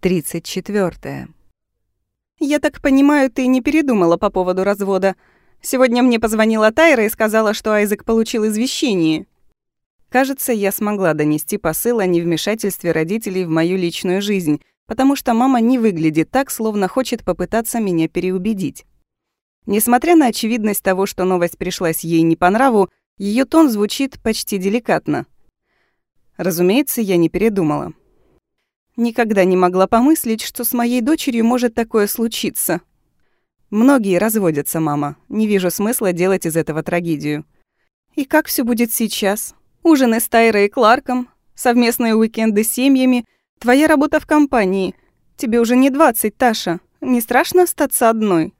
34. «Я так понимаю, ты не передумала по поводу развода. Сегодня мне позвонила Тайра и сказала, что Айзек получил извещение». Кажется, я смогла донести посыл о невмешательстве родителей в мою личную жизнь, потому что мама не выглядит так, словно хочет попытаться меня переубедить. Несмотря на очевидность того, что новость пришлась ей не по нраву, ее тон звучит почти деликатно. Разумеется, я не передумала. Никогда не могла помыслить, что с моей дочерью может такое случиться. Многие разводятся, мама. Не вижу смысла делать из этого трагедию. И как все будет сейчас? Ужины с Тайрой и Кларком, совместные уикенды с семьями, твоя работа в компании. Тебе уже не 20, Таша. Не страшно остаться одной?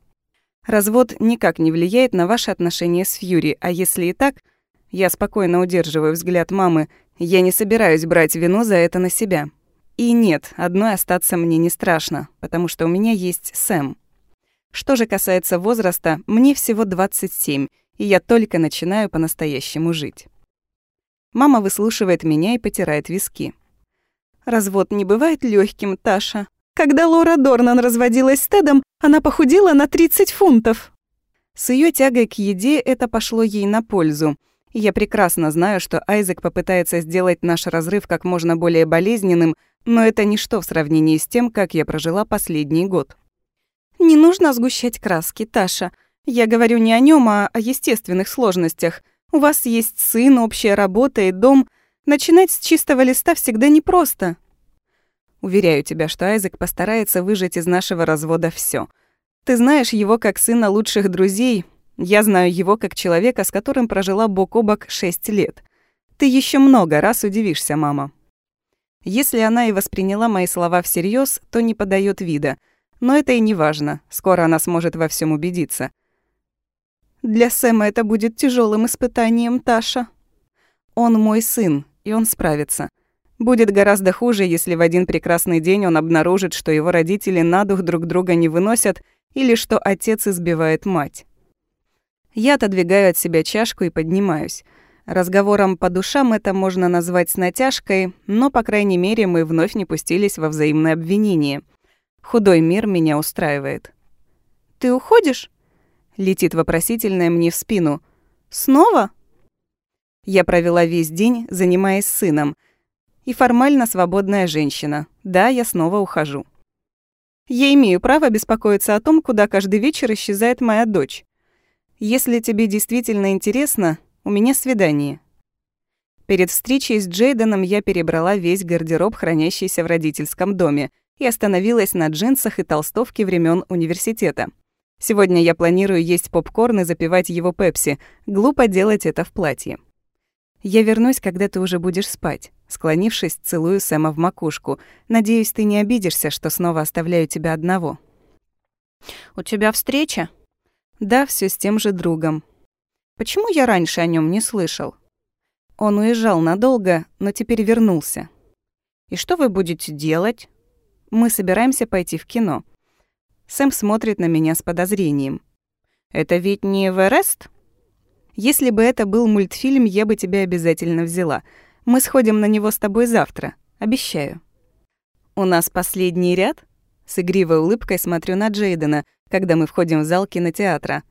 Развод никак не влияет на ваши отношения с Фьюри, а если и так, я спокойно удерживаю взгляд мамы, я не собираюсь брать вину за это на себя. И нет, одной остаться мне не страшно, потому что у меня есть Сэм. Что же касается возраста, мне всего 27, и я только начинаю по-настоящему жить. Мама выслушивает меня и потирает виски. Развод не бывает легким, Таша. Когда Лора Дорнан разводилась с Тедом, она похудела на 30 фунтов. С ее тягой к еде это пошло ей на пользу. И я прекрасно знаю, что Айзек попытается сделать наш разрыв как можно более болезненным, но это ничто в сравнении с тем, как я прожила последний год. Не нужно сгущать краски, Таша. Я говорю не о нем, а о естественных сложностях. У вас есть сын, общая работа и дом. Начинать с чистого листа всегда непросто. Уверяю тебя, что Айзек постарается выжать из нашего развода все. Ты знаешь его как сына лучших друзей. Я знаю его как человека, с которым прожила бок о бок шесть лет. Ты еще много раз удивишься, мама. Если она и восприняла мои слова всерьез, то не подает вида. Но это и не важно. Скоро она сможет во всем убедиться. Для Сэма это будет тяжелым испытанием, Таша. Он мой сын, и он справится. Будет гораздо хуже, если в один прекрасный день он обнаружит, что его родители на дух друг друга не выносят или что отец избивает мать. Я отодвигаю от себя чашку и поднимаюсь. Разговором по душам это можно назвать с натяжкой, но, по крайней мере, мы вновь не пустились во взаимное обвинение. Худой мир меня устраивает. «Ты уходишь?» — летит вопросительное мне в спину. «Снова?» Я провела весь день, занимаясь сыном — и формально свободная женщина. Да, я снова ухожу. Я имею право беспокоиться о том, куда каждый вечер исчезает моя дочь. Если тебе действительно интересно, у меня свидание. Перед встречей с Джейденом я перебрала весь гардероб, хранящийся в родительском доме, и остановилась на джинсах и толстовке времен университета. Сегодня я планирую есть попкорн и запивать его пепси. Глупо делать это в платье. Я вернусь, когда ты уже будешь спать. Склонившись, целую Сэма в макушку. Надеюсь, ты не обидишься, что снова оставляю тебя одного. У тебя встреча? Да, все с тем же другом. Почему я раньше о нем не слышал? Он уезжал надолго, но теперь вернулся. И что вы будете делать? Мы собираемся пойти в кино. Сэм смотрит на меня с подозрением. Это ведь не Эверест? Если бы это был мультфильм, я бы тебя обязательно взяла. Мы сходим на него с тобой завтра. Обещаю. У нас последний ряд? С игривой улыбкой смотрю на Джейдена, когда мы входим в зал кинотеатра.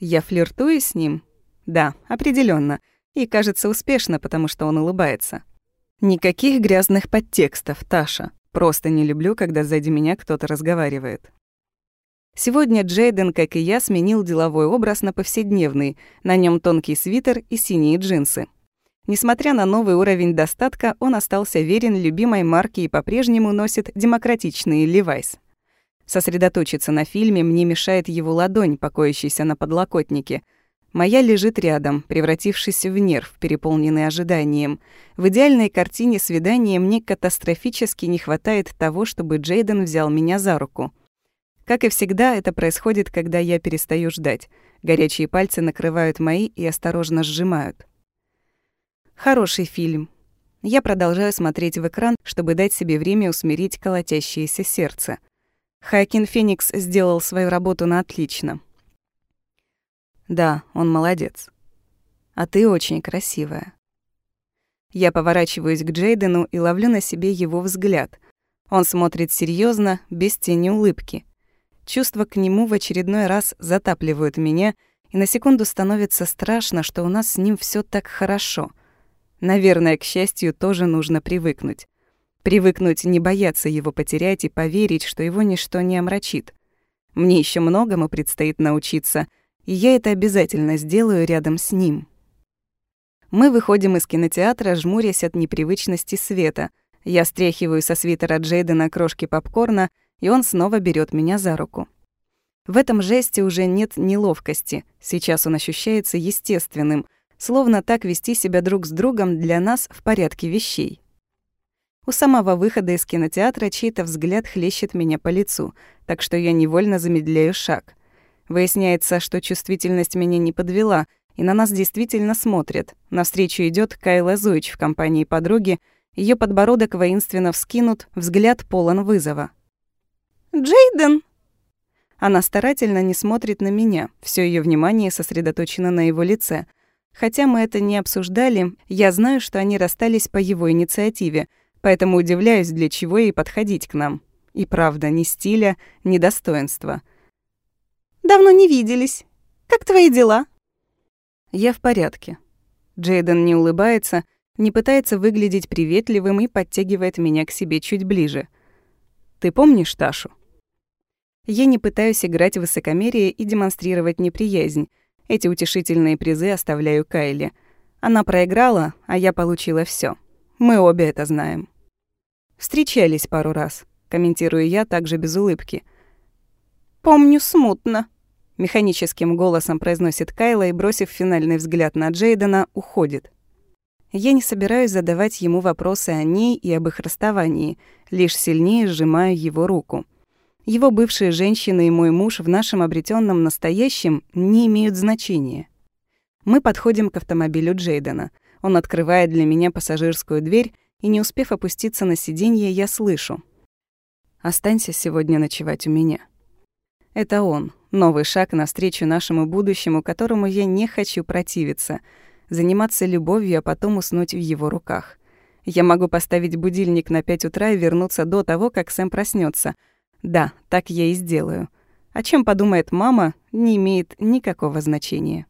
Я флиртую с ним? Да, определенно. И кажется успешно, потому что он улыбается. Никаких грязных подтекстов, Таша. Просто не люблю, когда сзади меня кто-то разговаривает. Сегодня Джейден, как и я, сменил деловой образ на повседневный. На нем тонкий свитер и синие джинсы. Несмотря на новый уровень достатка, он остался верен любимой марке и по-прежнему носит демократичные Levi's. Сосредоточиться на фильме мне мешает его ладонь, покоящаяся на подлокотнике. Моя лежит рядом, превратившись в нерв, переполненный ожиданием. В идеальной картине свидания мне катастрофически не хватает того, чтобы Джейден взял меня за руку. Как и всегда, это происходит, когда я перестаю ждать. Горячие пальцы накрывают мои и осторожно сжимают. Хороший фильм. Я продолжаю смотреть в экран, чтобы дать себе время усмирить колотящееся сердце. Хайкин Феникс сделал свою работу на отлично. Да, он молодец. А ты очень красивая. Я поворачиваюсь к Джейдену и ловлю на себе его взгляд — Он смотрит серьезно, без тени улыбки. Чувства к нему в очередной раз затапливают меня, и на секунду становится страшно, что у нас с ним все так хорошо. Наверное, к счастью, тоже нужно привыкнуть. Привыкнуть не бояться его потерять и поверить, что его ничто не омрачит. Мне еще многому предстоит научиться, и я это обязательно сделаю рядом с ним. Мы выходим из кинотеатра, жмурясь от непривычности света. Я стряхиваю со свитера Джейдена крошки попкорна, и он снова берет меня за руку. В этом жесте уже нет неловкости, сейчас он ощущается естественным, словно так вести себя друг с другом для нас в порядке вещей. У самого выхода из кинотеатра чей-то взгляд хлещет меня по лицу, так что я невольно замедляю шаг. Выясняется, что чувствительность меня не подвела, и на нас действительно смотрят. Навстречу идет Кайла Зойч в компании подруги, ее подбородок воинственно вскинут, взгляд полон вызова. «Джейден!» Она старательно не смотрит на меня, все ее внимание сосредоточено на его лице. Хотя мы это не обсуждали, я знаю, что они расстались по его инициативе — Поэтому удивляюсь, для чего ей подходить к нам. И правда, ни стиля, ни достоинства. «Давно не виделись. Как твои дела?» «Я в порядке». Джейден не улыбается, не пытается выглядеть приветливым и подтягивает меня к себе чуть ближе. «Ты помнишь Ташу?» Я не пытаюсь играть в высокомерие и демонстрировать неприязнь. Эти утешительные призы оставляю Кайле. Она проиграла, а я получила все. Мы обе это знаем. Встречались пару раз, комментирую я также без улыбки. «Помню смутно», — механическим голосом произносит Кайла и, бросив финальный взгляд на Джейдена, уходит. Я не собираюсь задавать ему вопросы о ней и об их расставании, лишь сильнее сжимаю его руку. Его бывшие женщины и мой муж в нашем обретенном настоящем не имеют значения. Мы подходим к автомобилю Джейдена. Он открывает для меня пассажирскую дверь, и не успев опуститься на сиденье, я слышу. «Останься сегодня ночевать у меня». Это он, новый шаг навстречу нашему будущему, которому я не хочу противиться, заниматься любовью, а потом уснуть в его руках. Я могу поставить будильник на 5 утра и вернуться до того, как Сэм проснется. Да, так я и сделаю. О чем подумает мама, не имеет никакого значения.